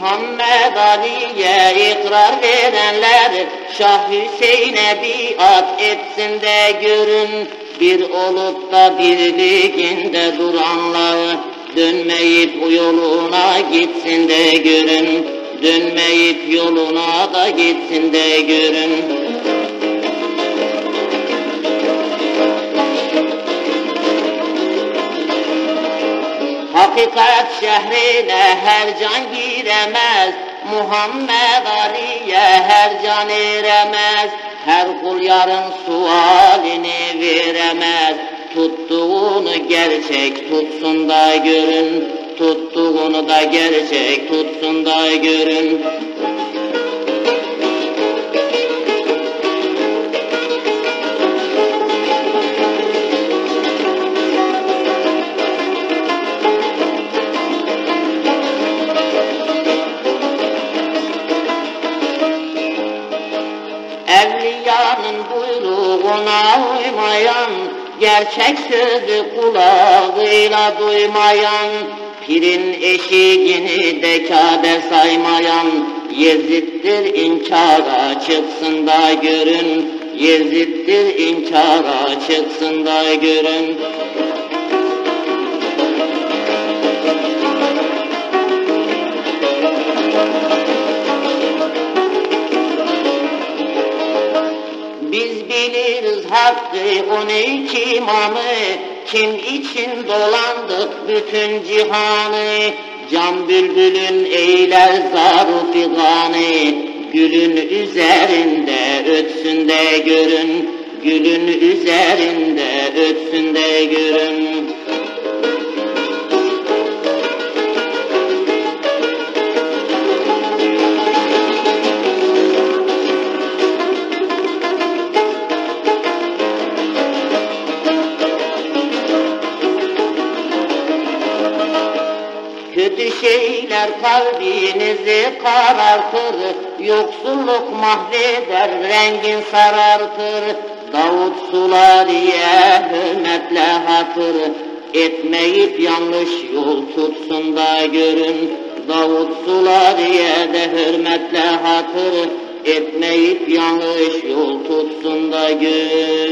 Muhammed Ali'ye ikrar verenler Şah Hüseyin'e biat etsin de görün. Bir olup da birliğinde duranlar Dönmeyip o yoluna gitsin de görün. Dönmeyip yoluna da gitsin de görün Hakikat şehrine her can giremez. Muhammed Ali'ye her can eremez. Her kul yarın sualini veremez. Tuttuğunu gerçek tutsun da görün. Tuttuğunu da gerçek tutsun da görün Evliyanın buyruğuna uymayan Gerçek sözü kulağıyla duymayan Pirin eşiğini de kâbe saymayan Yeziddir inkara çıksın da görün. Yeziddir inkara çıksın da görün hakkı on iki imamı Kim için dolandık bütün cihanı? Can bülbülün eyler zaru figanı. Gülün üzerinde ötsün de görün. Gülün üzerinde ötsün de Kötü şeyler kalbinizi karartır, yoksulluk mahveder, rengin sarartır. Davut Sulari'ye hürmetle hatır, etmeyip yanlış yol tutsun da görün. Davut Sulari'ye de hürmetle hatır, etmeyip yanlış yol tutsun da görün.